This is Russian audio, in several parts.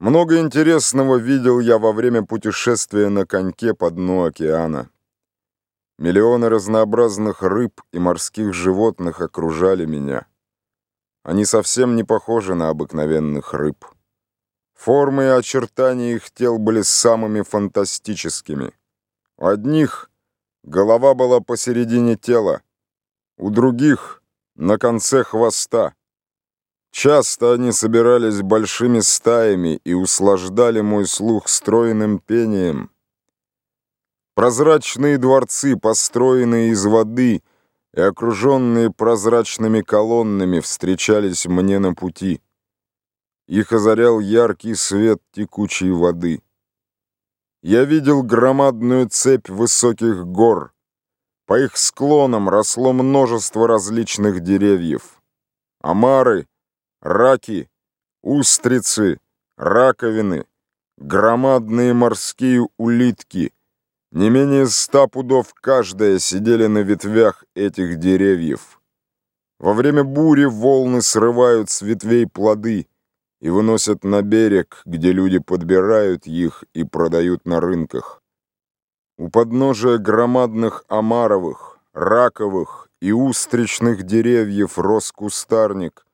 Много интересного видел я во время путешествия на коньке по дну океана. Миллионы разнообразных рыб и морских животных окружали меня. Они совсем не похожи на обыкновенных рыб. Формы и очертания их тел были самыми фантастическими. У одних голова была посередине тела, у других — на конце хвоста. Часто они собирались большими стаями и услаждали мой слух стройным пением. Прозрачные дворцы, построенные из воды и окруженные прозрачными колоннами, встречались мне на пути. Их озарял яркий свет текучей воды. Я видел громадную цепь высоких гор. По их склонам росло множество различных деревьев. Амары — раки, устрицы, раковины, громадные морские улитки, не менее ста пудов каждая сидели на ветвях этих деревьев. Во время бури волны срывают с ветвей плоды и выносят на берег, где люди подбирают их и продают на рынках. У подножия громадных омаровых, раковых и устричных деревьев рос кустарник —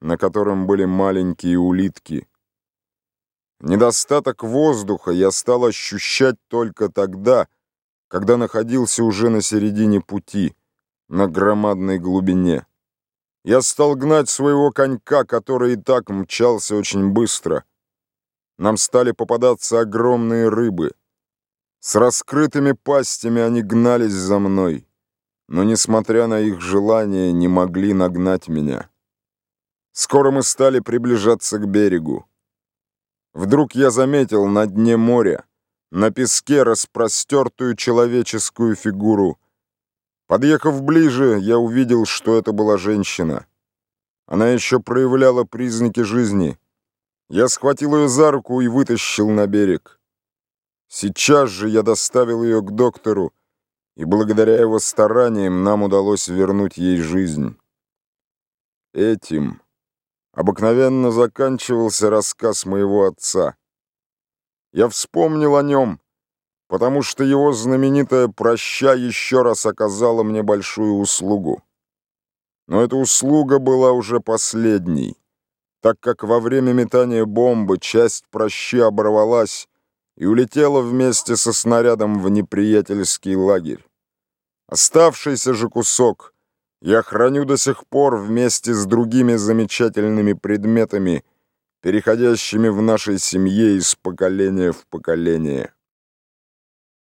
на котором были маленькие улитки. Недостаток воздуха я стал ощущать только тогда, когда находился уже на середине пути, на громадной глубине. Я стал гнать своего конька, который и так мчался очень быстро. Нам стали попадаться огромные рыбы. С раскрытыми пастями они гнались за мной, но, несмотря на их желание, не могли нагнать меня. Скоро мы стали приближаться к берегу. Вдруг я заметил на дне моря, на песке распростертую человеческую фигуру. Подъехав ближе, я увидел, что это была женщина. Она еще проявляла признаки жизни. Я схватил ее за руку и вытащил на берег. Сейчас же я доставил ее к доктору, и благодаря его стараниям нам удалось вернуть ей жизнь. Этим обыкновенно заканчивался рассказ моего отца. Я вспомнил о нем, потому что его знаменитая «проща» еще раз оказала мне большую услугу. Но эта услуга была уже последней, так как во время метания бомбы часть «прощи» оборвалась и улетела вместе со снарядом в неприятельский лагерь. Оставшийся же кусок — я храню до сих пор вместе с другими замечательными предметами, переходящими в нашей семье из поколения в поколение.